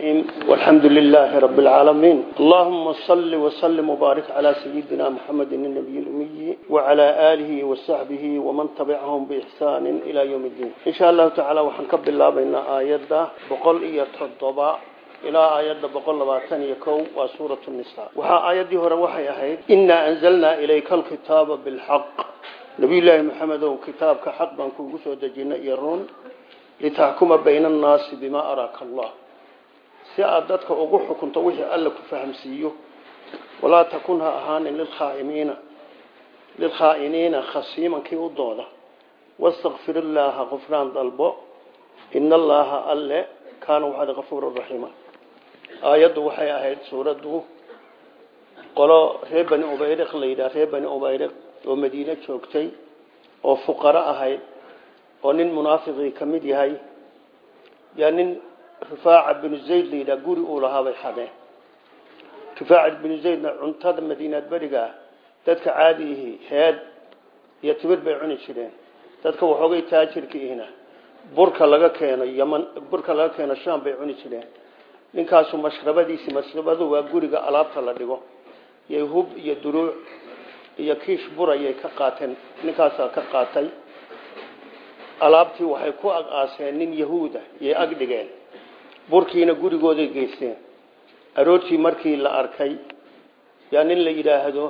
الرحيم والحمد لله رب العالمين اللهم صل وسلم وبارك على سيدنا محمد النبي الأمي وعلى آله وصحبه ومن تبعهم بإحسان إلى يوم الدين إن شاء الله تعالى وحنكب الله بين آيات بقول إيا تضبع إلى آيات بقول لباتان يكو وسورة النساء وها آيات دي هنا وحي أحيد إنا أنزلنا إليك الكتاب بالحق نبي الله محمد كتاب كحق بانكو قسو دجينا يرون litaxkuma bayna annaasi bimaa araaka allah si aada dadka ugu xukunto wixii alla ku fahamsiiyo walaa takun ha ahaanin lilkhaaimiina lilkhaa'iniina khasiimankii u dooda. Wastakfir illaaha dalbo allaaha alle kaana waxaad kafuuran raxiima aayaddu waxay ahayd suuraddu qolo reer ubayriq la yidhaha ubayriq oo madiine joogtay oo fuqaro ahayd oo nin munaafiqii ka yahay yaa nin rifaaca binu zayd la yidhaha guri uu lahaabay xadeen. Rifaaca binu zaydna cuntada madiinaad berigaa dadka caadiihii heed iyo timir bay cuni jireen. Dadka waxoogay taajirka ihna burka laga keeno yaman burka laga keeno sham bay cuni jireen. Ninkaasu mashrabadiisii mashrabadu waa guriga alaabta la dhigo. Iyo hub iyo duruuc iyo kiish burayay ka qaateen ninkaasaa ka qaatay. Alaabtii waxay ku aqaaseen nin yahuuda yay ag dhigeen burkiina gurigooday geysteen. Aroortii markii la arkay yaa nin la yidhaahdo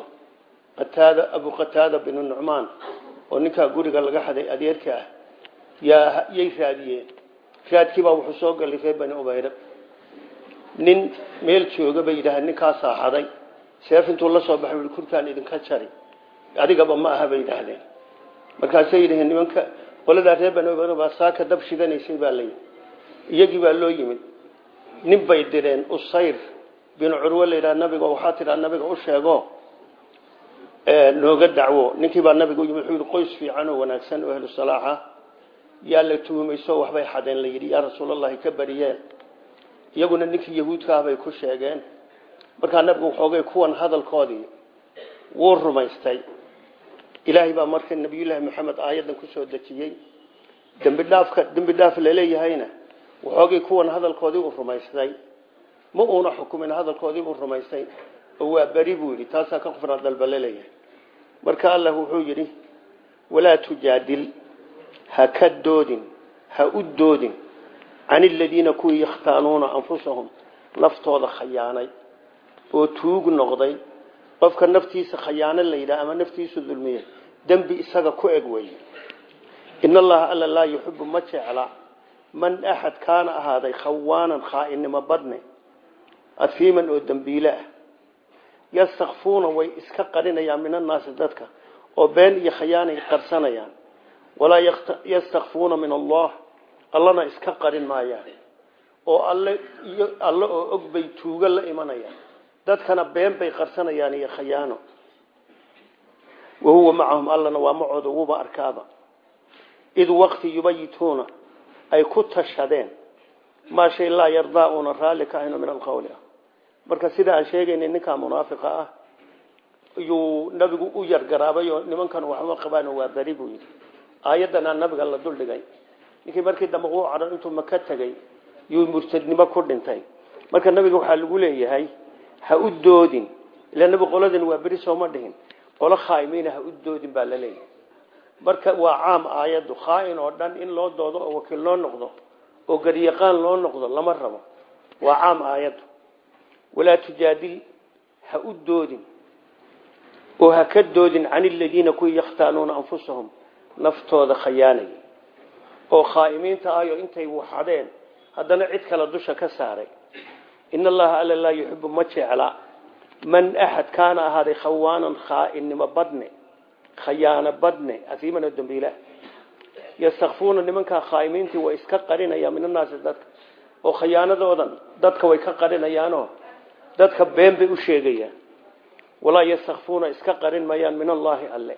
qataada abu qataada binu nucmaan oo ninkaa guriga laga xaday adeerka ah yaa yay raadiyeen. Raadkiibaa wuxuu soo galay reer bani ubayra nin meel jooga bay yidhaaheen ninkaasaa xaday. Seef la soo baxay kurkaan idinka jari. Adigaba ma aha bay yidhaahdeen. Markaasay yidhaheen nimanka qoladaa reer bani ubayr baa saaka dab shidanaysay baa layidhi iyagii baa loo yimid. Nin bay direen usayr binu curwe la yidhaha nabiga waxaa tidhaa nabiga u sheego nooga dacwo. Ninkii baa nabiga u yimid wuxuu qoys fiican oo wanaagsan oo ahlu salaaxa yaa la tuhumayso waxbay xadeen la yidhi yaa rasuulallahi ka bariyeen iyaguna ninkii yahuudka ah bay ku sheegeen. Markaa nabigu waxoogay kuwan hadalkoodii wuu rumaystay. Ilaahay baa marka nabiyullaahi maxamed aayadan ku soo dejiyey. Dembi dhaafka dembi dhaaf laleeyahayna waxoogay kuwan hadalkoodii u rumaystay. Ma uuna xukumin hadalkoodii u rumaystay. Oo waa beri buu yidhi taasaa ka qufnaa dalba marka allah wuxuu yidhi walaa tujaadil ha ka doodin ha u doodin can iladiina kuwii yakhtaanuuna anfusahum naftooda khayaanay oo tuug noqday. Qofka naftiisa khayaano la yidhaha ama naftiisu dulmiya dembi isaga ku eg weeye. In allaha alla laa yuxibu ma man axad kaana ahaaday khawaanan khaa'inimo badne afiiman oo dembiile ah yastakfuuna way iska qarinayaan min annaasi dadka oo been iyo khayaanay qarsanayaan walaa yastakfuuna min allah allana iska qarin maayaan oo alle iyo alle oo og bay tuugo la imanayaan dadkana been bay qarsanayaan iyo khayaano wahuwa macahum allana waa macooda wuba arkaaba id waqti yubayituuna ay ku tashadeen. Maa shay laa yardaa uuna raalli ka min alqowli ah. Marka sida aan sheegaynay ninkaa munaafiqa ah yuu nabigu u yargaraabay oo nimankan waxma qabaan waa beri buu yidhi. Nabiga la duldhigay ninkii markii dambe uu cadhan intuu maka tegay yuu murtadnimo ku dhintay. Marka nabiga waxaa lagu leeyahay ha u doodin. Ila nabi qoladan waa beri sooma dhihin. Qolo khaaimiina ha u doodin baa la leeyahay marka waa caam aayaddu khaain oo dhan in loo doodo oo wakiil loo noqdo oo garyaqaan loo noqdo lama rabo. Waa caam aayaddu walaa tujaadil ha u doodin oo ha ka doodin can iladiina kuwii yakhtaanuuna anfusahum naftooda khayaanaya oo khaa'imiinta ayo intay waxadeen haddana cid kale dusha ka saaray. In allaha alla laa yuxibu ma jecla man axad kaana ahaaday khawaanan khaa'innimo badne khayaano badne afiiman oo dambiila. Yastakfuuna nimankaa khaa'imiintii way iska qarinayaan min annaasi dadka. Oo khayaanadoodan dadka way ka qarinayaanoo dadka been bay u sheegayaan walaa yastakfuuna iska qarin mayaan min allaahi alle.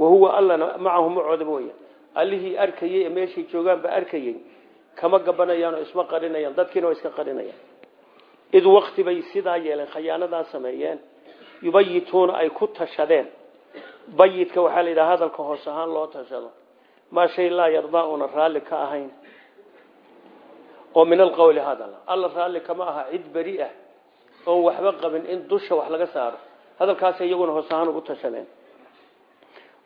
Wahuwa allana macahu macooda mooya allihii arkayey ee meeshay joogaanba arkayey kama gabanayaanoo isma qarinayaan dadkiina waa iska qarinayaan. Id wakti bay sidaa yeeleen khayaanadaa sameeyeen. Yubayituuna ay ku tashadeen bayidka waxaa la yidhaha hadalka hoos ahaan loo tashado maa shay laa yardaa una raalli ka ahayn. Oo min alqowli hadala alla raalli kama aha cid beri ah oon waxba qabin in dusha wax laga saaro. Hadalkaas iyaguna hoos ahaan ugu tashadeen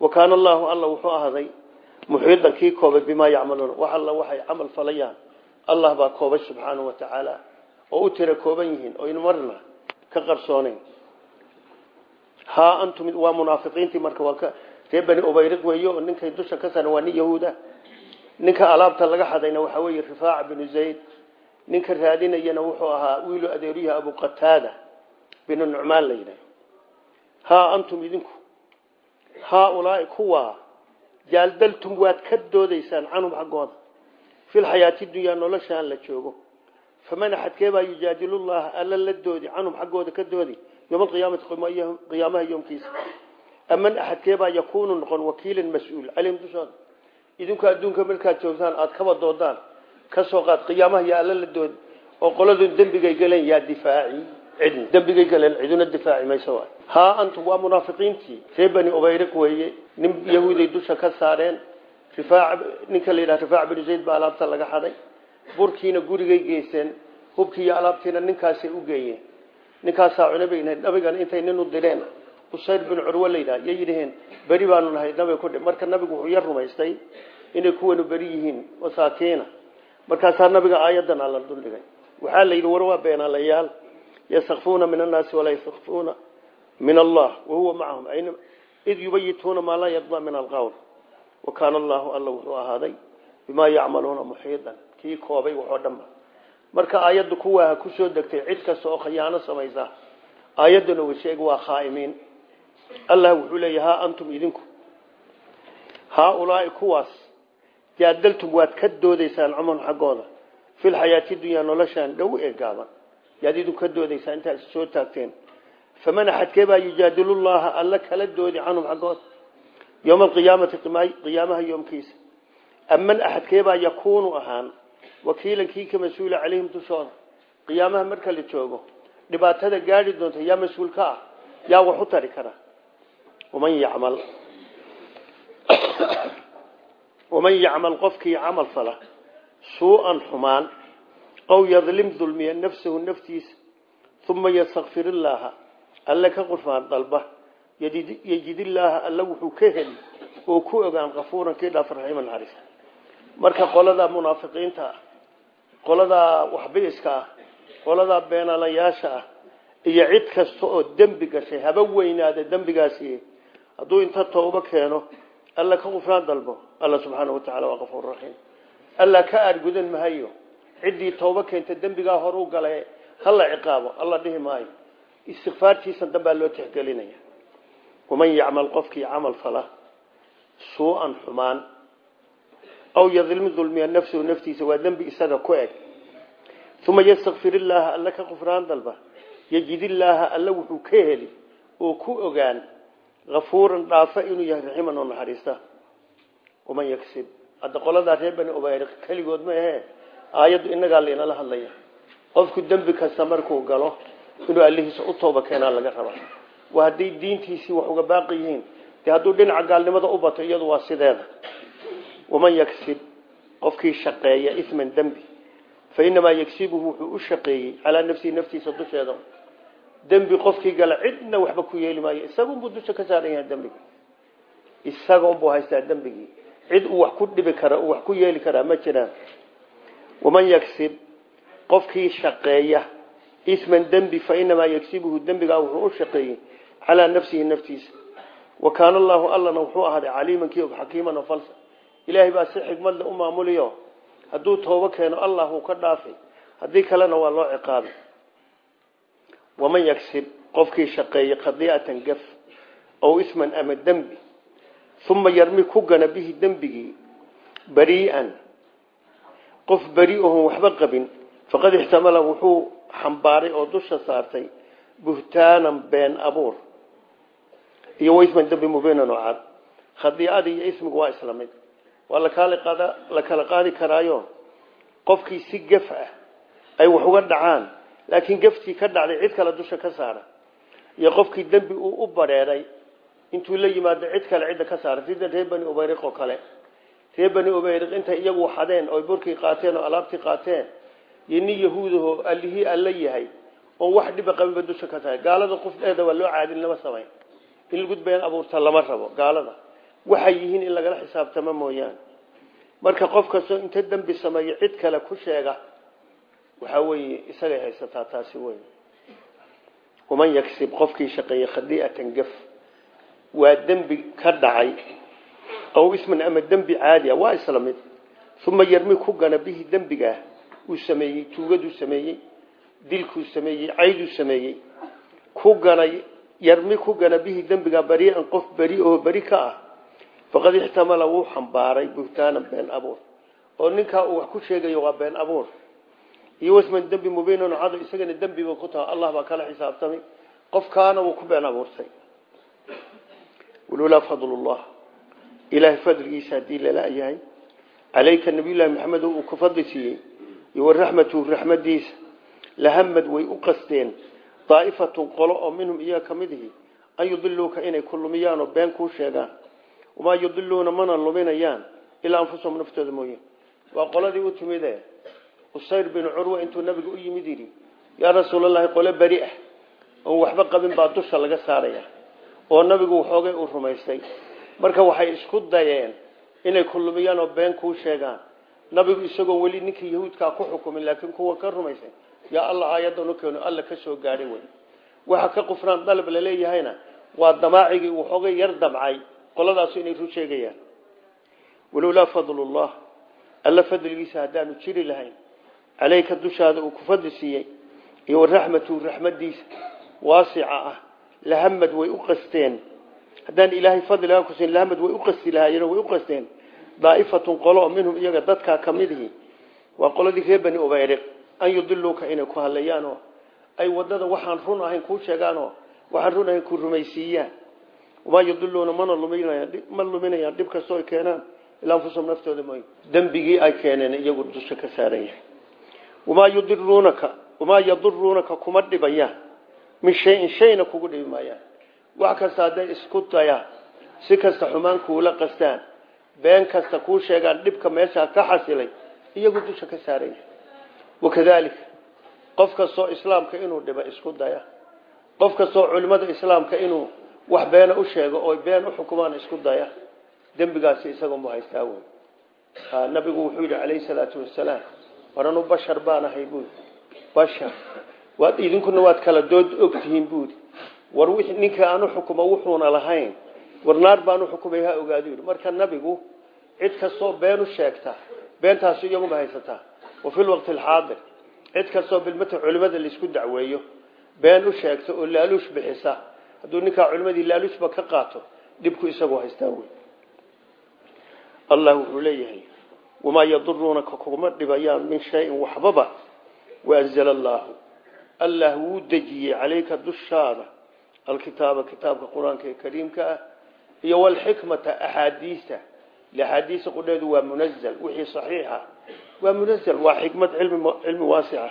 wa kaana allaahu alla wuxuu ahaaday muxiidan kii koobay bimaa yacmaluuna. Wax alla waxay camal falayaan. Allah baa koobay subxaanahu wa tacaala oo u tira kooban yihiin oo in marna ka qarsoonayn haa antum waa munaafiqiintii marka waa ree bani ubayriq weeye oo ninkay dusha ka saran waa nin yahuuda. Ninka alaabta laga xadayna waxaa weeye rifaaca binu zayd. Ninka raadinayana wuxuu ahaa wiilu adeeryaha abu qataada binu nucmaan la yidhaah haa antum idinku. Haaulaai kuwaa jaaldaltum waad ka doodaysaan canhum xaggooda. Filxayaati dunyaa noloshaan la joogo. Faman axadkeebaa yujaadilullaha alla la doodi canhum xaggooda ka doodi axadkeebaa yakuunu noqon wakiilan mas'uul caleyhim dushooda idinku adduunka markaad joogtaan aada kaba doodaan ka soo qaad qiyaamaha yaa alla la doodi oo qoladu dembigay galeen yaa difaaci cidna dembigay galeen ciduna difaaci mayso waay haa antum waa munaafiqiintii ree bani ubayriq weeye nin yahuuday dusha ka saareen rifaac ninka la yidhaha rifaac binu zayd baa alaabta laga xaday burkiina gurigay geyseen hubkii iyo alaabtiina ninkaasay u geeyeen ninkaasaa cunabay nabigan intay nin u direen. Usayr bin curwe la yidhaha yay yidhaheen beri baanu nahay nabiga kudhi marka nabigu wuxuu yar rumaystay inay kuwanu beri yihiin wasaakiina. Markaasaa nabiga aayadan alla duldhigay waxaa la yidhi war waa beenaalayaal. Yastakfuuna min annaasi walaa yastakfuuna min allah wahuwa macahum id yubayituuna maa laa yarda min alqowl wa kaana allahu alla wuxuu ahaaday bimaa yacmaluuna muxiidan kii koobay waxoo dhanba marka aayadda kuwaa ku soo degtay cid kasta oo khiyaano samaysa aayaddana uu sheeg waa khaa'imiin. Allah wuxuu leeya haa antum idinku. Haaulaai kuwaas jaadaltum waad ka doodaysaan camal xaggooda. Filxayaati dunyaa noloshaan dhow ee gaaban. Yaad idinku ka doodaysaan intaad soo taagteen. Faman axadkeebaa yujaadilullaha alla kala doodi canhum xaggooda yowma alqiyaamati qiyaamaha yoomkiisa aman axadkeebaa yakuunu ahaan wakiilan kii ka mas'uula calayhim dushooda qiyaamaha marka la joogo dhibaatada gaadhi doonta yaa mas'uul ka ah yaa wax u tari kara. Waman yacmal? Waman yacmal? Qofkii camal fala suu-an xumaan aw yadlim dulmiya nafsahu naftiisa uma yastakfir illaaha alle ka qurfaan dalba yejid illaaha alla wuxuu ka heli oo ku ogaan kafuuran kii dhaaf raxiima naxariis marka qoladaa munaafiqiinta qoladaa waxbiiska ah qoladaa beenalayaasha ah iyo cid kasta oo dembi gashay haba weynaada dembigaasi. Hadduu inta tooba keeno alla ka qufraan dalbo. Alla subxaana wa tacala waa kafuur raxiim. Alla ka aargudan mahayo ciddii tooba keenta dembigaa hor u gala hala ciqaabo alla dhihi maayo. Istikfaartiisan dambaa loo tixgelinaya. Waman yacmal qofkii camal fala suu-an xumaan aw yadilmi dulmiya nafsahu naftiisa waa dembi isaga ku eg uma yastakfir illaaha alla ka qufraan dalba yejid illaaha alla wuxuu ka heli oo ku ogaan afuuran dhaafa inuu yahay raximan oo naxariista waman yagsib hadda qoladaa reer bani ubayr keligood ma ahee aayaddu inagaa lainala hadlaya qofku dembi kasta markuu galo inuu allihiisa u tooba keenaa laga raba waa hadday diintiisii wax uga baaqi yihiin dee hadduu dhinaca gaalnimada u bato iyadu waa sideeda waman yagsib qofkii shaqeeya isman dembi fa inamaa yagsibuhu wuxuu u shaqeeyey calaa nafsihi naftiisa dusheeda dembi qofkii gala cidna waxba ku yeeli maayo isagunbuu dusha ka saaran yahay dembiga isagunbuu haystaa dembigii cid uu wax ku dhibi kara uu wax ku yeeli karaa ma jiraan waman yagsib qofkii shaqeeya isman dembi fa inamaa yagsibuhu dembigaa wuxuu u shaqeeyey calaa nafsihi naftiisa wa ilaahay baa si xikmadle u maamuliyo. Hadduu toobo keeno allah uu ka dhaafay. Haddii kalena waa loo ciqaabay. Waman yagsib qofkii shaqeeyey khadiicatan gaf ow isman ama dembi uma yarmi ku gana bihi dembigii berii'an qof beri ohon waxba qabin. Faqad ixtamala wuxuu xambaaray oo dusha saartay buhtaanan been abuur. Iyo waisman dembi mubiinan oo cad khadiicadii iyo ismigu waa isla mid waa la kala qaadi karaayo. Qofkii si gaf ah ay wax uga dhacaan laakiin gaftii ka dhacday cid kale dusha ka saara. Iyo qofkii dembi uu u badheeray intuu la yimaado cid kale cidda ka saara. Sida reer bani ubayriq oo kale. Reer bani ubayriq intay iyagu xadeen oy burkii qaateen oo alaabtii qaateen. Iyo nin yahuudaho allihii alla yahay oon wax dhiba qabinba dusha ka tahay gaalada qofdheeda waa loo caadin lama samayn. In lagu been abuurta lama rabo gaalada waxay yihiin in lagala xisaabtamo mooyaane. Marka qof kastoo inta dembi sameeyo cid kale ku sheega waxaa weeye isagay haysataa taasi wey waman yagsib qofkii shaqeeyey khadiicatan gaf waa dembi ka dhacay aw isman ama dembi caadi ah waa isla mid. Uma yarmi ku gana bihi dembigaah uu sameeyey tuugaduu sameeyey dilkuu sameeyey cayduu sameeyey. Ku gana yarmi ku gana bihi dembigaa beriian qof beri oo beri ka ah faqad ixtamala wuu xambaaray buhtaanan been abuur. Oo ninkaa uu wax ku sheegayo waa been abuur. Iyo wasman dembi mubiinan cado isagana dembiba ku taha allah baa kala xisaabtamay qofkaana wuu ku been abuurtay. Walulaa fadlullah. Ilaahay fadligiisa haddii lala yahay calayka nabiyullaahi maxamed uu ku fadli iyo waraxmatuhu raxmadiisa. Lahamad way u qasteen daa'ifatun qolo oo minhum iyaga ka mid ihi an yudiluuka inay ku lumiyaan wamaa yudiluuna mana luminayaan ilaa anfusahum naftooda mooye waa qoladii u timide usayr binu curwa intuu nabiga u yimid yidhi yaa rasuulalahi qole beri ah oon waxba qabin baa dusha laga saaraya oo nabigu waxoogay uu rumaystay marka waxay isku dayeen inay ku lumiyaan oo been kuu sheegaan nabigu isagoo weli ninkii yahuudkaa ku xukumin laakiin kuwa ka rumaysay yaa alla aayadan u keeno alla ka soo gaadhay wey waxa ka qufraan dalab laleeyahayna waa damaacigii waxoogay yar damcay qoladaasu inay ru sheegayaan. Walowlaa fadlullah alla fadligiisa haddaanu jiri lahayn caleyka dushaada uu ku fadli siiyey iyo waraxmatu raxmadiisa waasica ah lahamad way u qasteen. Haddaan ilaahay fadligaa kusin lahamad way u qasti way u qasteen. Daa'ifatun qolo minhum iyaga dadkaa ka midihi waa qoladii reer bani ubayriq an yudiluuka inay ku hadlayaanoo ay waddada waxaan run ahayn kuu sheegaanoo waxaan run ahayn ku rumaysiiyaan wamaa yudiluuna mana ma luminayaan dhib kastoo ay keenaan ilaa anfusahum naftooda mooy dembigii ay keeneen iyagu dusha ka saaran yahay wamaa yudiruunaka wamaa yaduruunaka kuma dhibayaan min shayin shayna kugu dhibi maayaan wax kasta hadday isku dayaan si kasta xumaan kuula qastaan been kasta kuu sheegaan dhibka meeshaa ka xasilay iyagu dusha ka saaran yahay wakadalika qof kastoo islaamka inuu dhiba isku daya qof kastoo wax beena u sheego oo been u xukumaan isku daya dembigaasi isagoonbu haystaa wey nabigu wuxuu yidhi calayhi salaatu wasalaam waranu bashar baan ahay buuri bashar? Waad idinkuna waad kala dood ogtihiin buuri war ninka aan u xukumo wuxuuna lahayn. War naar baan u xukumay ha ogaadu yidhi. Marka nabigu cid kastoo been u sheegta beentaasu iyaguma haysataa. Wa fi lwaqti alxaadir cid kastoo bilmata culimada la isku dacweeyo been u sheegta oo laaluush bixisa hadduu ninkaa culimadii laaluushba ka qaato dhibku isagu haystaa wey allah wuxuu leeyahay wamaa yaduruunaka kuma dhibayaan min shayin waxbaba waanzala allaahu allah wuu dejiyey calayka dushaada alkitaaba kitaabka qur'aanka ee kariimka ah iyo walxikmata axaadiista. Axaadiista qudheedu waa munazal wixii saxiixa. Waa munazal waa xikmad cilmi waasica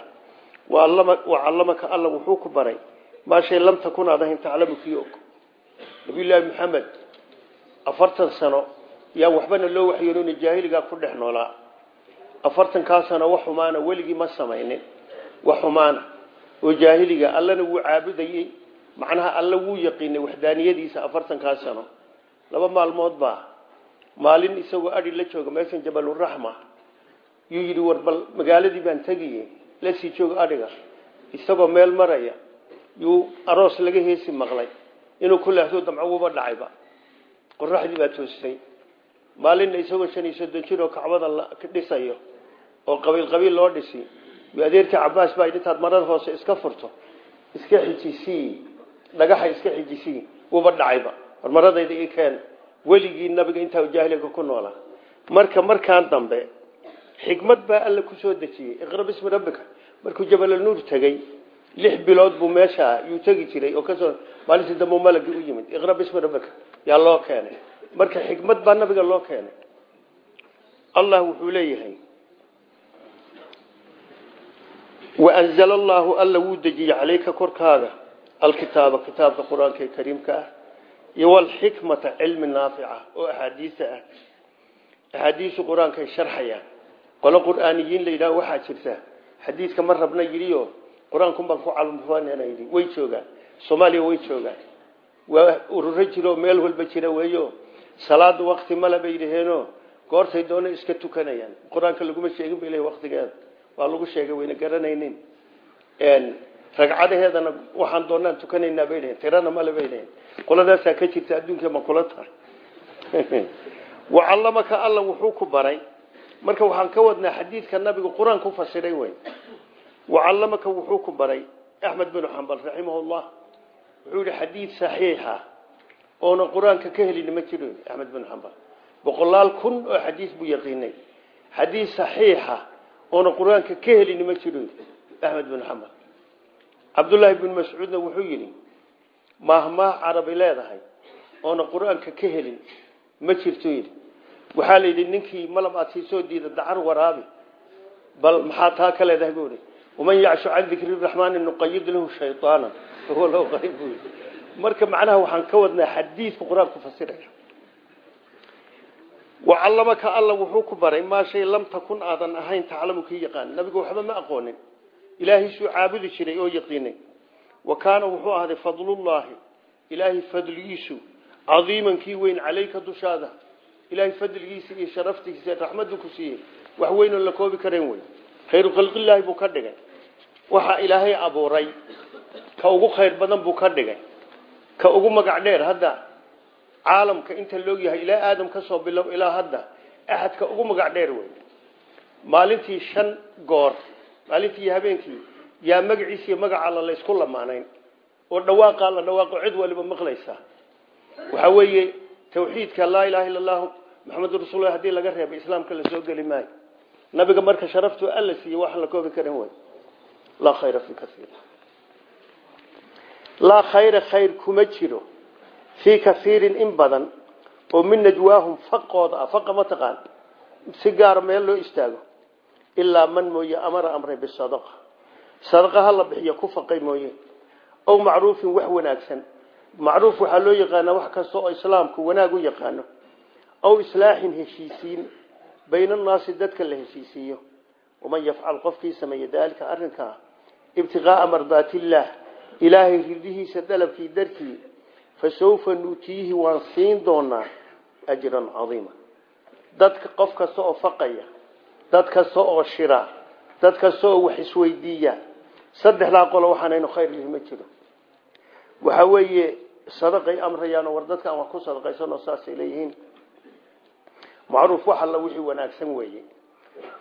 wacallamaka alla wuxuu ku baray maa shay lam takun aad ahayn taclamu kii og. Nabiyullaahi maxamed afartan sano yaan waxbana loo waxyoonina jaahiligaa ku dhex noolaa afartankaa sano wax xumaana weligii ma samaynin. Wax xumaana oo jaahiliga allana wuu caabudayey macnaha alla wuu yaqiinay waxdaaniyadiisa afartankaa sano. Laba maalmood baa maalin isagoo adhi la jooga meeshan jabaluraxma yuu yidhi war bal magaaladii baan tegiye la sii jooga adhiga isagoo meel maraya yuu aroos laga heesi maqlay. Inuu ku leexdo damco wuba dhacayba qoraxdii baa toostay maalinna isagoo shan iyo soddon jir oo kacbada oo qabiil qabiil loo dhisi yu adeerkii cabaas baa intaad marada hoose iska furto iska xijisii dhagaxa iska xijisii wuba dhacayba war maradayda keen weligii nabiga intaa jaahiliga ku noolaa marka markaan dambe xikmad baa alla ku soo dejiyey. Iqra bismi rabbika. Markuu jabalnuur tegey lix bilood buu meesha yuu tegi jiray oo ka soo maalintii dambe malagii u yimid. Iqra bismi rabbika yaa loo keenay. Marka xikmad baa nabiga loo keenay. Allah wuxuu leeyahay waanzala allaahu alla wuu dejiyey calayka korkaaga. Alkitaaba kitaabka qur'aanka ee kariimka ah. Iyo walxikmata cilmi naafica oo axaadiisa ah. Axaadiisu qur'aankay sharxayaan. Qolo qur'aaniyiin la yidhaha waxaa jirta. Xadiidka ma rabna yidhiyo qur'aankun baan ku calmufaanana yidhi way joogaan. Soomaaliya way joogaan. Waa ururo jiro meel walba jira weeyo. Salaada wakti male bay goortay doona iska tukanayaan. Qur'aanka laguma sheegin bay leeyihiin waktigeeda waa lagu sheegay wayna garanaynin. Ragcadaheedana waxaan doonaan tukanaynaa bay dhaheen tirana male bay dhaheen ka jirta adduunka ma kula tahay. Wacallamaka alla wuxuu ku baray. Marka waxaan ka wadnaa xadiidka nabigu qur'aan ku fasiray wey wacallamaka wuxuu ku baray axmed binu xambal raximahullah wuxuu yihi xadiid saxiixa oona qur'aanka ka helin ma jiro axmed binu xambal boqolaal kun oo xadiis buu yaqiinay xadiid saxiixa oona qur'aanka ka helin ma jiro axmed binu xambal cabdullaahi binu mascuudna wuxuu yidhi maahmaah carabi leedahay oona qur'aanka ka helin ma jirto yidhi waxaa la waman yacshu can dikri raxmaani nuqayid lahu shayطaana fahuwa lahu qariib buu yidhi marka macnaha waxaan ka wadnaa xadiidka qur'aanku fasiraya wacallamaka alla wuxuu ku baray maa shay lam takun aadan ahayn taclamu kii yaqaan nabigu waxba ma aqoonin ilaahiisuu caabudi jiray oo yaqiinay wa kaana wuxuu ahday fadlullaahi ilaahay fadligiisu cadiiman kii weyn calayka dushaada ilaahay fadligiisa iyo sharaftiisa raxmadu ku siiyey wax weynoo la koobi karen wey khayru khalqillaahi buu ka dhigay waxa ilaahay abuuray. Ka ugu khayr badan buu ka dhigay. Ka ugu magac dheer hadda caalamka inta loog yahay ilaa aadam ka soo bilow ilaa hadda axadka ugu magac dheer wey maalintii shan goor maalintii iyo habeenkii yaa magaciisa iyo magaca alla la isku lamaanayn. Oo dhawaaqaa la dhawaaqo cid waliba maqlaysa. Waxaa weeye tawxiidka laa ilaha illa allahu maxamedun haddii laga reebay islaamka la soo geli maayo. Nabiga marka sharaftu alla siiye waxaan la koobi karin wey laa khayra fi kaiir laa khayra khayr kuma jiro fii kaiirin in badan oo min najwaahum faqooda ah faqa ma taqaan si gaara meel loo istaago ilaa man mooye amara amray bisadaqa. Sadaqa ha la bixiyo ku faqay mooye. Ow macruufin wax wanaagsan. Macruuf waxaa loo yaqaanaa wax kasta oo islaamku wanaag u yaqaano. Aw islaaxin heshiisiin bayna annaasi dadka la heshiisiiyo. Waman yafcal qofkii sameeya daalika arrinkaa ibtiqaaa mardaatillaah ilaahay ridihiisa dalabkii darkii fa sawfa nuutiihi waan siin doonaa ajran cadiima dadka qof kasta oo faqaya dad kasta oo shira dad kasta oo wax isweydiiya saddexdaa qolo waxaanaynu khayr lihi ma jiro. Waxa weeye sadaqay amrayaanoo war dadka aan wax ku sadaqaysanoo saasay leeyihiin. Macruuf wax alla wixii wanaagsan weeye.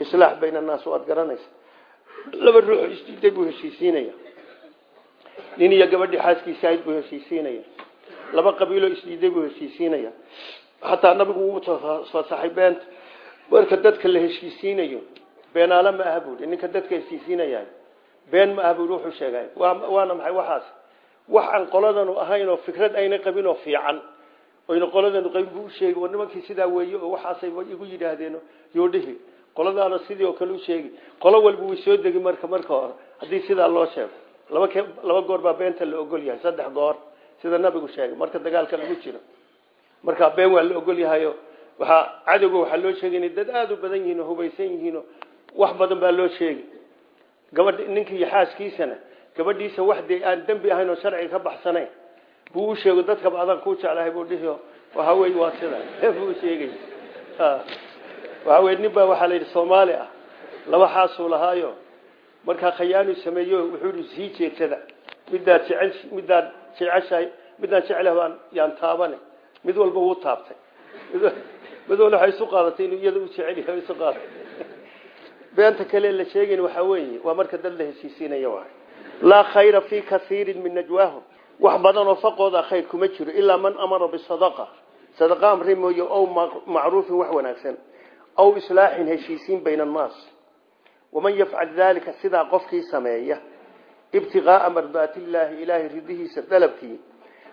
Islaax bayna annaas waad garanaysa laba ruux isdiiday buu heshiisiinaya nin iyo gabadhii xaaskiisa ahayd buu heshiisiinaya laba qabiiloo isdiiday buu heshiisiinaya xataa nabigu uu fasaxay beenta marka dadka la heshiisiinayo beenaale ma aha buui ninka dadka heshiisiinaya been ma aha buui wuxuu sheegay. Waana maxay waxaas? Wax aan qoladanu ahayn oo fikrad ayna qabin oo fiican. Oyna qoladanu qabin buu usheegi nimankii sidaa weeye oo waxaasay igu yidhaahdeeno yoodhihi qoladaana sidii oo kale u sheegi. Qolo walba way soo degi marka marka hore. Sidaa loo sheego laba laba goor baa beenta la ogol yahay saddex goor sida nabigu sheegay. Marka dagaalka lagu jiro markaa been waa la ogol yahayo waxaa cadowga waxaa loo sheegay inay dad aada u badan yihiin oo hubaysan yihiinoo wax badan baa loo sheegi gabadh ninka xaaskiisana gabadhiisa wax dee aan dembi ahayn oo sharciga ka baxsanayn buu u sheego dadkaba adaan kuu jeclahay buu dhihi waxa wey waa sida. Buu sheegay waxa wey baa waxaa la yidhi soomaali ah laba xaasuu lahaayo. Markaa khayaanu sameeyo wuxuu yihi sii jeedsada midaad jecel midaad jeceshahay midaan jeclahay baan yaan taabane. Mid walba wuu taabtay. Mid walba waxay isu qaadatay inuu iyada u yahay isu qaadatay beenta kale la sheegayn waxaa weeye waa marka dad la heshiisiinaya waay laa khayra fii kaiirin min najwaahum. Wax badan oo faqooda khayr kuma jiro ilaa man amara bisadaqa sadaqa. Amri mooye ow macruufin wax wanaagsan aw islaaxin heshiisiin bayna annaas. Waman yafcal daalika sidaa qofkii sameeya ibtiqaaa mardaatillaahi ilaahay ridihiisa dalabkii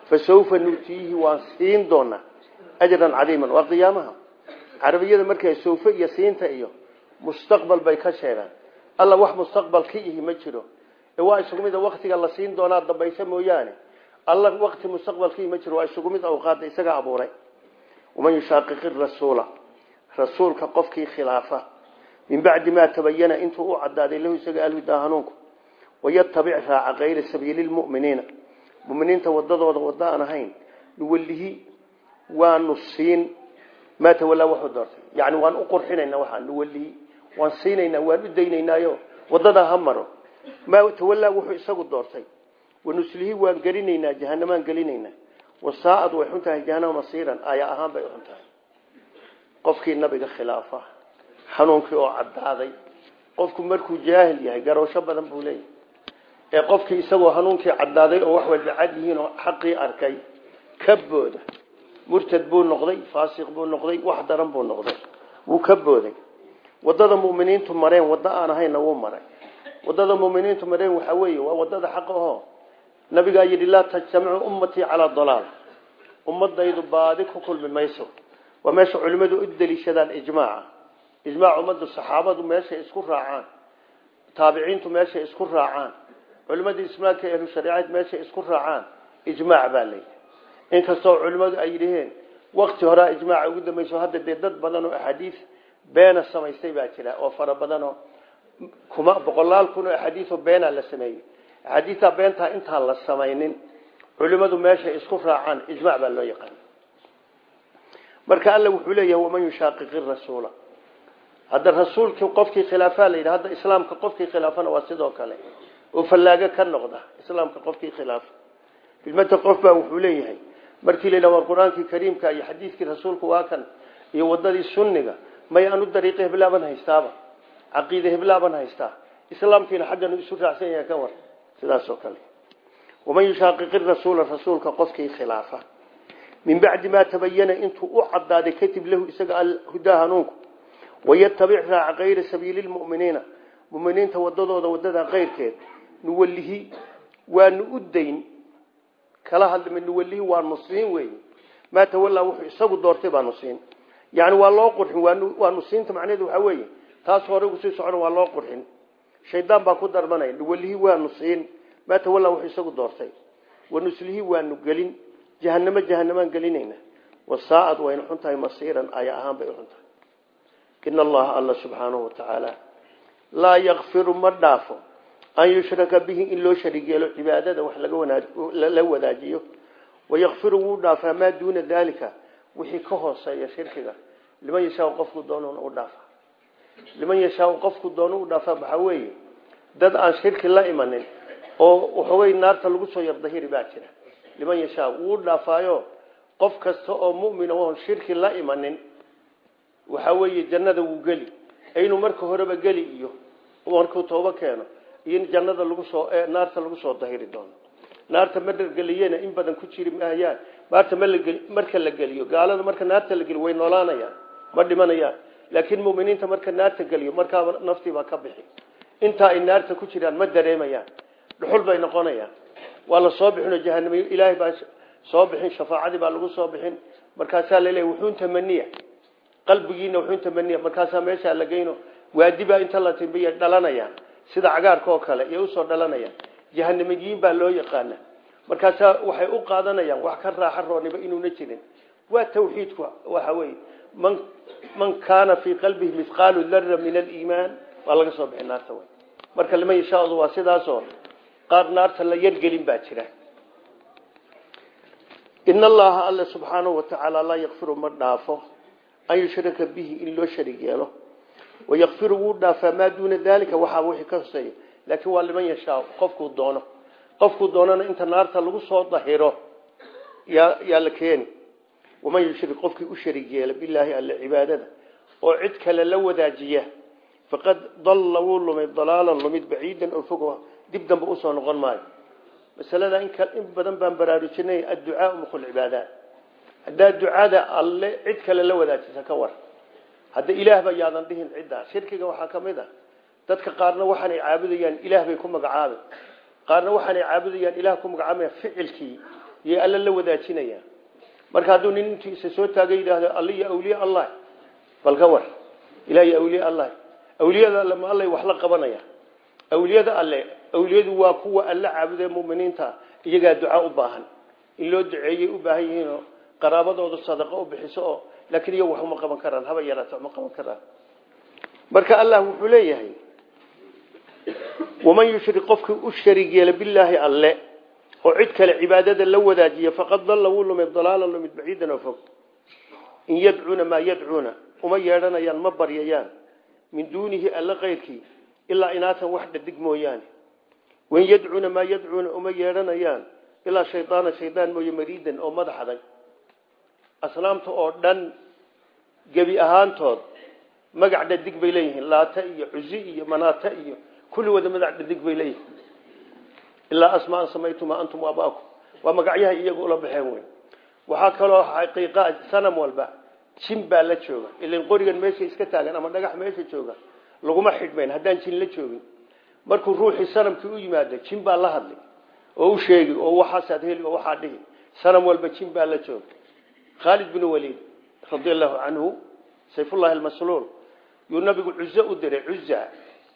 fa sawfa nuutiihi waan siin doonaa ajran cadiiman. Waa qiyaamaha. Carabiyada markay sawfe iyo siinta iyo mustaqbal bay ka sheegaan. Alla wax mustaqbal ka ihi ma jiro. Ee waa isugu mid waktiga la siin doonaa dambaysa mooyaane. Alla wakti mustaqbalkii ma jiro waa isugu mid awqaada abuuray. Waman yushaaqiqi rasuula rasuulka qofkii khilaafa. Min bacdi maa tabayana intuu u cadaaday lahu isaga alhudaa hanuunku. Wayatabic raaca kayra sabiili lmuminiina. Muminiinta wadadooda wada aan ahayn nuwalihi waanu siin. Maa tawalaa wuxuu doortay. Yani waan u qurxinayna waxaa nuwalihi waan siinaynaa waan u daynaynaayo. Wadadaa ha maro. Maa tawalaa wuxuu isagu doortay. Wanuslihi waan gelinaynaa jahanamaan gelinaynaa. Wasaaad way qofkii nabiga khilaafa xanuunkii oo cadaaday qofku markuu jaahil yahay garoosho badan buu leeyahay. Ee qofkii isagoo hanuunkii cadaaday oo wax walba cad yihiin oo xaqii arkay ka booda. Murtad buu noqday faasiq buu noqday wax daran buu noqday. Wuu ka booday. Wadada muminiintu mareen waddo aan ahayna wuu maray. Wadada muminiintu mareen waxaa weeye waa waddada xaqa aho nabigaa yidhi laa tajtamicu ummatii calaa dalaal. Ummadaydu baadi ku kulmi mayso waa meesha culimmadu u deliishadaan ijmaaca. Ijmaac ummaddu saxaabadu meeshay isku raacaan. Taabiciintu meeshay isku raacaan. Culimmadii islaamka ehlu shariicad meeshay isku raacaan. Ijmaac baa leeyahy inkastoo culimmadu ay yidhaheen wakti horaa ijmaaca ugu dambayso hadda dee dad badan oo axaadiis beena samaystay baa jira oo fara badanoo kuma boqolaal kun oo axaadiisoo beenaa la sameeyey. Axaadiistaa beentaa intaan la samaynin marka alla wuxuu leeyahay waman yushaaqiqi rasuula. Hadda rasuulkii qofkii khilaafaa la yidhi hadda islaamka qofkii khilaafana waa sidoo kale. Oo fallaago ka noqda islaamka qofkii khilaafa. Bilmata qof baa wuxuu leeyahay markii la yidhaha war qur'aankii kariimka iyo xadiidkii rasuulku waa kan iyo wadadii sunniga may anu dariiqi heblaaban haystaaba caqiide heblaaban haystaa islaamkiina xaggan isu raacsan yahay ka war. Sidaas oo kale. Waman yushaaqiqi rasuula rasuulka qofkii khilaafa min bacdi maa tabayana intuu u cadaaday kadib lahu isaga alhudaa hanuunku wayatabic raaca kayra sabiili lmuminiina. Muminiinta wadadooda waddada keyrkeed nuwalihi waanu u dayn. Kala hadlima nuwalihi waanu siin wey maa tawalaa wuxuu isagu doortay baanu siin. Yani waa loo qurxin waanu siinta macnaheedu waxaa weeye taas hore ku sii socon waa loo qurxin. Shaydaan baa ku darmanaya nuwalihi waanu jahanamo jahanamaan gelinayna wasaaad wayna xun tahay masiiran aya ahaan bay uxun tahay. In allaha alla subxaanahu watacaala laa yakfiru ma dhaafo an yushraka bihi in loo sharig yeelo cibaadada wax la wadaajiyo. Wayakfiru wuu dhaafaa maa duuna dalika wixii ka hooseeya shirkiga. Liman yashaa qofku doon u dhaafa. Liman yashaa qofku doonu u dhaafa dad aan shirki la imanin oo waxoogay naarta lagu soo yardahiri baa jira liman yashaa wuu dhaafaayo qof kasta oo mumin oon shirki la imanin. Waxaa weeye jannada wuu geli. Inuu marka horeba geli iyo. Markuu toobo keeno iyo jannada lagu soo naarta lagu soo dahiri doono. Naarta mageliyena in badan ku jiri maayaan naarta marka la geliyo. Gaalada marka naarta la geliyo way noolaanayaan ma dhimanayaan. Laakiin muminiinta marka naarta geliyo markaaba naftiibaa ka bixi. Intaa ay naarta ku jiraan ma dareemayaan. Dhuxul bay noqonayaan waa la soo bixinoo jahanamo ilaahay baa soo bixin shafaacadii baa lagu soo bixin. Markaasaa laleeyahy wuxuun tamaniya. Qalbigiina wuxuun tamaniya. Markaasaa meeshaa la geyno waadibaa inta la timbiya dhalanayaan sida cagaarka oo kale iyo u soo dhalanayaan jahanamiyiin baa loo yaqaana markaasaa waxay u qaadanayaan wax ka raaxa rooniba inuuna jirin. Waa tawxiidku waxa weye man man kaana fii qalbihi mithqaalu dara min aliimaan waa laga soo bixin naarta marka liman yashaadu waa sidaasoo qaar naarta la yargelin baa jira in allaha alla subxaanahu watacaala laa yakfiru ma dhaafo an yushraka bihi in loo sharig yeelo wayakfiru wuu dhaafaa maa duuna dalika waxaaba wixii ka hoseeya laakiin waa liman yashaa qofkuu doono qofkuu doonana inta naarta lagu soo dahiro yaa yaa la keeni waman yushrik qofkii u sharig yeela bilaahi alle cibaadada oo cid kale la wadaajiya faqad dalla wuu lumay dalaalan lumid baciidan oo fog dib dambe u soo noqon maayo. Masalada in badan baan baraarujinay adducaa muqul cibaadaat haddaa ducada alle cid kale la wadaajisa ka war. Hadda ilaahba yaadan dhihin ciddaa shirkiga waxaa ka mid ah. Dadka qaarna waxaanay caabudayaan ilaah bay ku magacaabay qaarna waxaanay caabudayaan ilaah ku magacaabaya ficilkii iyo alle la wadaajinayaan marka hadduu nin intuu isa soo taagay yidhaahdo alle iyo awliya allah bal ka war. Ilah iyo awliya allah awliyada alle ma allay wax la qabanaya. Awliyada alle awliyadu waa kuwa alle caabudae muminiinta iyagaa duca u baahan. In loo duceeyay u baahan yihiinoo qaraabadooda sadaqo u bixiso laakiin iyagu wax uma qaban karaan haba yaraato ma qaban karaan. Marka allah wuxuu leeyahay waman yushrik qofkii u sharig yeela alle oo cid kale cibaadada la wadaajiya faqad dalla wuu lumay dalaalan lumid baciidan oo fog. In yadcuuna maa yadcuuna uma yeedhanayaan ma baryayaan. Min duunihi alle kayrkii ilaa inaatan wax dhadig mooyaane wain yadcuuna maa yadcuuna uma yeedhanayaan ilaa shaydaana shaydaan mooye mariidan oo madaxday. Asnaamta oo dhan gebi ahaantood magac dhadig bay leeyihiin. Laata iyo cuzi iyo manaata iyo kulligooda magac dhadig bay leeyihiin. Ilaa asmaan samaytuma antum abaakum. Waa magacyaha iyagu ula baxeen wey waxaa kaloo xaqiiqa sanam walba jin baa la jooga. Ilan qorigan meesha iska taagan ama dhagax meesha jooga laguma xidhmayn markuu ruuxii sanamkii u yimaado jin baa la hadlay oo u sheegi oo waxaasaad heli oo waxaa dhihi. Sanam walba jin baa la jooga khaalid bin waliid radi allahu canhu sayfullahi almasluul yuu nabigu cuzo u diray cuza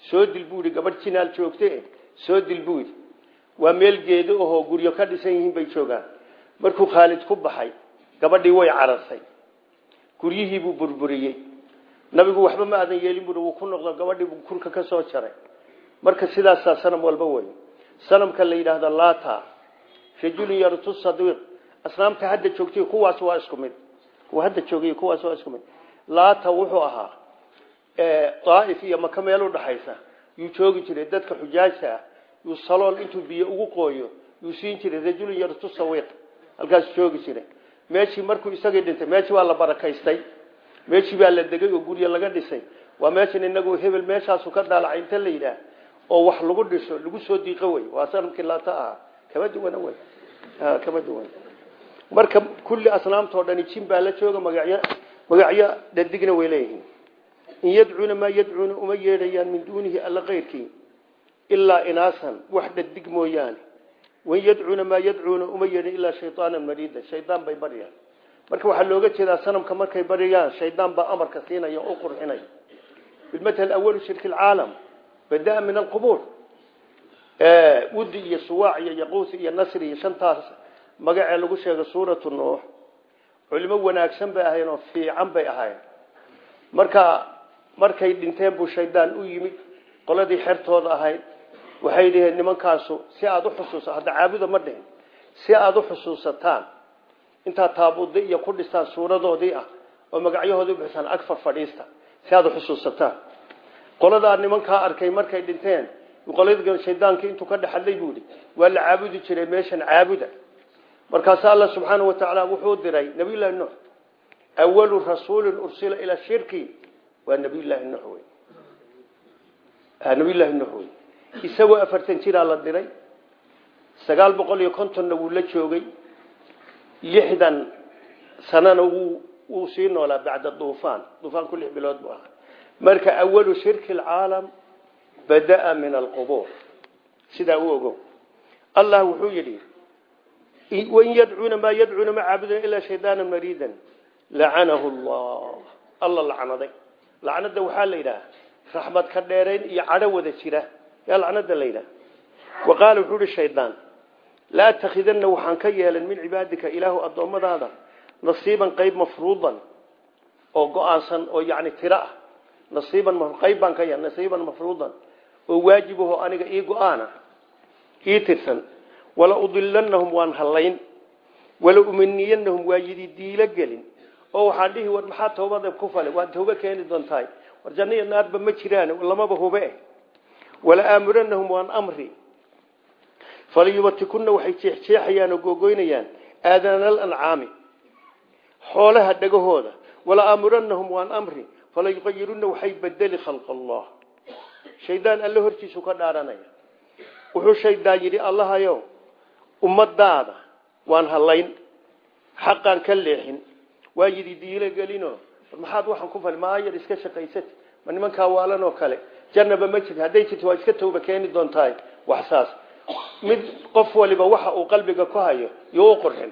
soo dil gabadh jinaal joogte soo dil buu yidhi. Waa meel geedo ahoo guryo ka dhisan yihiin bay joogaan. Markuu khaalid ku baxay gabadhii way carartay. Guryihii buu burburiyey. Nabigu waxba ma aadan yeelin bui wuu ku noqdo gabadhii buu kurka ka soo jaray marka sidaasaa sanam walba wey sanamka la yidhaahdo lata rajulun yartu sadiiq asnaamta hadda joogtay kuwaas waa isku mid. Hadda joogay kuwaas waa isku mid. Lata wuxuu ahaa daaif iyo maka meel u dhaxaysa. Yuu joogi jiray dadka xujaajta ah salool intuu biyo ugu qooyo yuu siin jiray rajulun yartu sawiiq halkaas joogi jiray. Meeshii markuu isagii dhintay meeshii waa la barakaystay. Meeshii baa la degay oo guryo laga dhisay. Waa meeshan inagu hebel meeshaasu ka dhaalacay inta la yidhaah oo wax lagu dhiso lagu soo diiqo wey waa sanamkii laata ahaa kama duwana wey kama duwan marka kulli asnaamtao dhani jin baa la jooga magacyo magacyo dhadigna way leeyihiin. In yadcuuna maa yadcuuna uma yeedhayaan min duunihi alla kayrkii ilaa inaasan wax dhadig mooyaane. Wain yadcuuna maa yadcuuna uma yeedhan ilaa shayaanan mariida. Shaydaan bay baryaan. Marka waxaa looga jeedaa sanamka markay baryayaan shaydaan baa amarka siinaya o qurxinaya. Bilmatal awalu shirki alcaalam badaa min alqubuur wudi iyo suwaac iyo yaquusi iyo nasri iyo shantaas magacee lagu sheegay suuratu nuux. Culimo wanaagsan bay ahayn oo fiican bay ahayn marka markay dhinteen buu shaydaan u yimid qoladii xertooda ahayd waxay dhiheen nimankaasu si aada u xusuusa hadda caabuda ma dhihin si aada u xusuusataan intaad taabuudda iyo ku dhistaan suuradoodii ah oo magacyahoodii ubixisaan agfar fadhiista si aada u qoladaa nimankaa arkay markay dhinteen qolada shaydaanki intuu ka dhexadlay buu ihi waa la caabudi jiray meeshan caabuda. Markaasa alla subxaana wa tacaala wuxuu diray nabiyullahi nuux awalu rasuulin ursila ilaa shirki. Waa nabiyullaahi nuux wey nabiyullahi nuux wey isagoo afartan jiraa la diray. Sagaal boqol la joogay. Lixdan sanana wuu sii noolaa bacda duufaan. Duufaanku lix bilood buu ahaa marka awalu shirki alcaalam badaa min alqubuur. Sidaa u ogo allah wuxuu yidhi wain yadcuuna maa yadcuuna ma caabudan ilaa shaydaana mariidan. Lacanahu llah alla lacnaday. Lacnada waxaa la yidhaha raxmad ka dheerayn iyo cadho wada jira. Yaa lacnada la yidhaha wa qaala wuxuu ihi shaydaan la atakhidanna waxaan ka yeelan min cibaadika ilaahu addoommadaada nasiiban qayb mafruudan oo go'aansan oo yani tiro ah nasiiban qayb baan ka yeelan nasiiban mafruudan oo waajibaho aniga ii go'aana ii tirsan. Wala udilanahum waan hallayn wala umaniyanahum waa yidi diilo gelin. Oo waxaan dhihi war maxaa toobada ku fale waad tooba keeni doontahay. War janniya naarba ma jiraan lamaba hube. Wala aamuranahum waan amri. Falayubatikunna waxay jeexjeexayaan oo googoynayaan aadaanal ancaami. Xoolaha dhagahooda wala aamuranahum waan amri falayuqayirunna waxay bedeli khalq allah. Shaydaan alle hortiisu ka dhaaranaya. Wuxuu shaydaan yidhi allahayow ummadaada waan hallayn xaqaan ka leexin. Waa yidhi diilo gelino maxaad waxaan ku fali maayar iska shaqaysat ma nimankaa waalan oo kale. Jannaba ma jirta hadday jirto waa iska tooba keeni doontahay. Wax mid qof waliba waxa uu qalbiga ku hayo yo qurxin.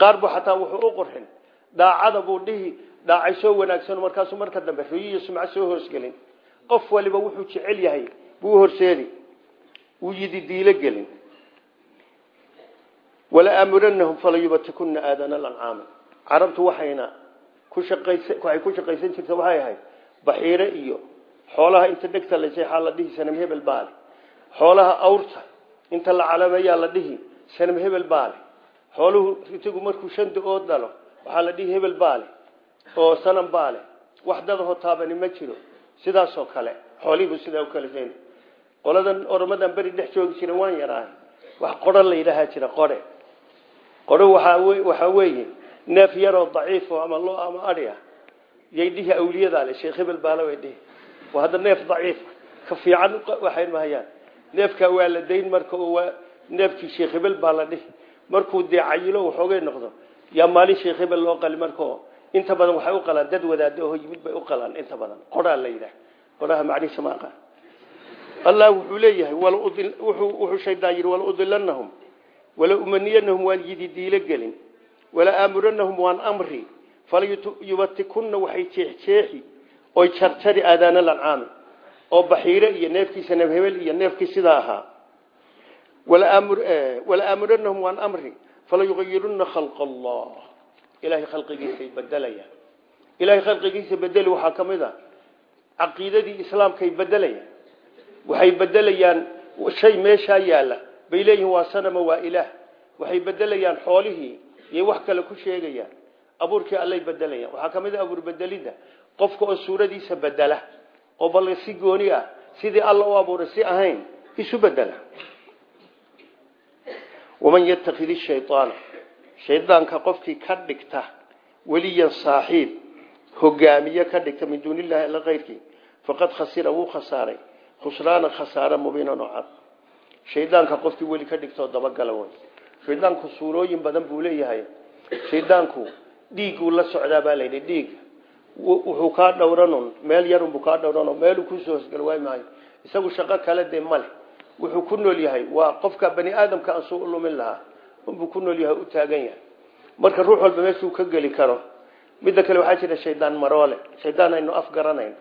Qaar xataa wuxuu u qurxin. Daacada buu dhihi dhaacay soo wanaagsan markaasuu marka dambe riyiyo sumco soo hoosgelin qof waliba wuxuu jecel yahay buu horseedi. Wuu yidi diilo gelin. Wala aamuranahum falayubatikuna aadana alancaami carabtu waxayna ku shaqaysa waxay ku shaqaysan jirta waxay ahayd baxiire iyo xoolaha inta dhegta la jeexaa la dhihi sanam hebel baale. Xoolaha awrta inta la calaamayaa la dhihi sanam hebel baale. Xooluhu ritigu markuu shan da'ood dhalo waxaa la dhihi hebel baale oo sanam baale wax dadahoo taabani ma jiro. Sidaasoo kale xoolihiibu sidaa u kala seen qoladan oromadan beri dhex joogi jira waan yaraahay. Wax qoro la yidhaahaa jira qore. Qoro waxaa weeye neef yaroo daciifo ama lo ama adi ah. Yay dhihi awliyadaa sheekh hebel baale way dhihi. Waa hadda neef daciif ka fiican waxay mahayaan. Neefkaa waa la dayn marka waa neefkii sheekh hebel baa la markuu dee cayilo waxoogay noqdo yaa maalin sheekh hebel loo qali markao inta badan waxay u qalaan dad wadaado oo yimid bay u qalaan inta badan. Qoraa la yidhaah. Qoraha macnihiisa ma aqaan allah wuxuu leeyahay wuxuu shaydaan yidhi wala udilanahum wala umaniyanahum waan yidi diilo gelin wala aamuranahum waan amri falayubatikunna waxay jeexjeexi oy jarjari aadaana lancaami oo baxiire iyo neefkiisa neef hebel iyo neefkii sidaa ahaa. Wala aamuranahum waan amri falayuayiruna khalq allah ilahay khalqigiisay bedelayaan ilahay khalqigiisa bedeli waxaa ka mid a caqiidadii islaamkay bedelayaan waxay bedelayaan shay meeshaa yaalla. Bay leeyihiin waa sanama waa ilaah. Waxay bedelayaan xoolihii iyay wax kale ku sheegayaan. Abuurkii allay bedelayaan. Waxaa ka mid a abuur bedelidda. Qofka oo suuradiisa bedela oo bal si gooni ah sidii shaydaanka qofkii ka dhigta weliyan saaxiib hogaamiye ka dhigta min duuni illahi alla keyrkii faqad khasira wuu khasaaray. Khusraana khasaare mubiinan oo shaydaanka qofkii weli ka dhigtoo dabagala wey shaydaanku suurooyin badan buu leeyahay. Shaydaanku dhiigguu la socdaa baa layidhi dhiig. Wuxuu kaa dhowranun meel yarunbuu kaa dhowrano meeluu ku soo hosgal waay maayo isagu shaqo kale dee male wuxuu ku nool yahay. Waa qofka bani aadamka aan suu lahaa unbuu ku nool yahay u taagan yahay. Marka ruux walba meeshuu ka geli karo. Midda kale waxaa jira shaydaan maroole. Shaydaan aynu af garanayn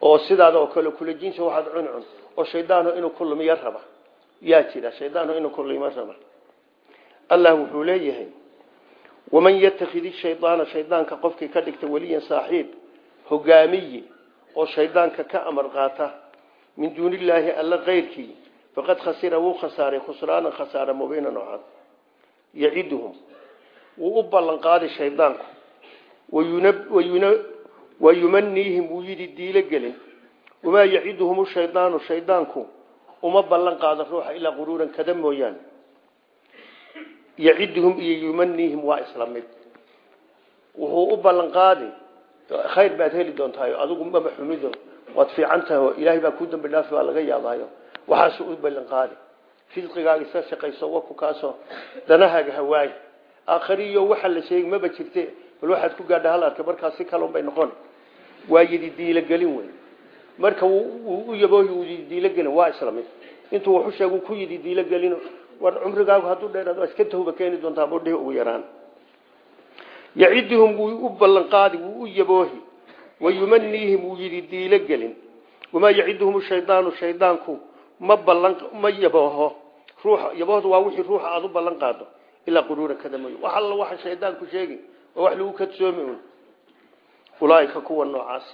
oo sidaada oo kale kula jinsa waxaad cuncun oo shaydaanu inuu ku raba. Yaa jira shaydaanu inuu ku raba. Allah wuxuu leeyahay waman yatakid shaydaana shaydaanka qofkii ka dhigta weliyan saaxiib hogaamiyi oo shaydaanka ka amar qaata min duuni alla keyrkii faqad khasira wuu khasaaray khusraanan khasaare mubiinan oo cad yaciduhum wuu u ballan qaaday shaydaanku wayumaniihim wuu yidhi diilo gelin wamaa yaciduhum shaydaanu shaydaanku uma ballan qaado ruuxa ilaa quruuran kada mooyaane yaciduhum iyo yumaniihim waa isla mid wuxuu u ballan qaadi khayr baad heli doontaayo adigu maba xumido waad fiican tahay oo ilaahay baa kuu waxaasuu u ballan qaadi. Risqigaaga iska shaqayso waku kaasoo danahaaga hawaaye aakhariyo waxa la sheegi maba jirte bal waxaad ku gaadha hal arka markaas si kalun bay noqon. Waa yidi diilogelin wey marka u yaboohi uu yidi diilogelin waa isla mid. Intuu waxu sheeg ku yidi diilogelin war cumrigaagu hadduu dheeraad waa iska tawba keeni doontaa budhihi ugu yaraan. Yaciduhum wuu u ballan qaadi wuu u yaboohi. Wayumaniihim wuu yidi diilogelin wamaa yaciduhum shaydaanu shaydaanku ma ballan ma yabooho. Ruuxa yaboohdu waa wixii ruuxa aada u ballan qaado. Ilaa quruura kada mooye wax alla waxa shaydaanku sheegi. Oo wax lagu kadsoomi un. Ulaaika kuwa noocaas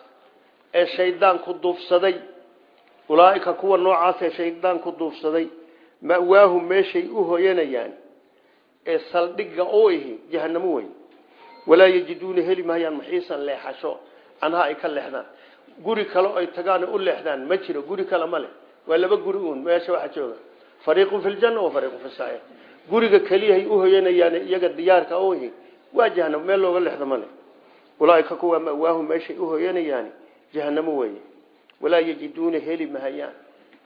ee shaydaanku duufsaday. Ulaaika kuwa noocaas ee shaydaanku duufsaday. Ma'waahum meeshay u hoyanayaan ee saldhigga u ihi jahanamo wey walaa yajiduuna heli maayaan maxiisan leexasho. Canhaa ay ka leexdaan. Guri kale ay tagaan u leexdaan ma jiro. Guri kale ma waa laba guri uun meesha waxa jooga. Fariiqun fi ljanna wa fariiqun fi saciir guriga keliyahay u hoyanayaan iyaga diyaarka u ihi waa jahanamo meel looga leexdo ma leh. Ulaaika kuwa ma'waahum meeshay u hoyanayaan jahanamo weeye. Walaa yajiduuna heli mahayaan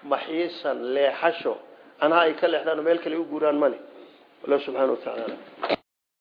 maxiisan leexasho canhaa ay ka leexdaan meel kale u guuraan ma leh. Allah subxaana wa tacaala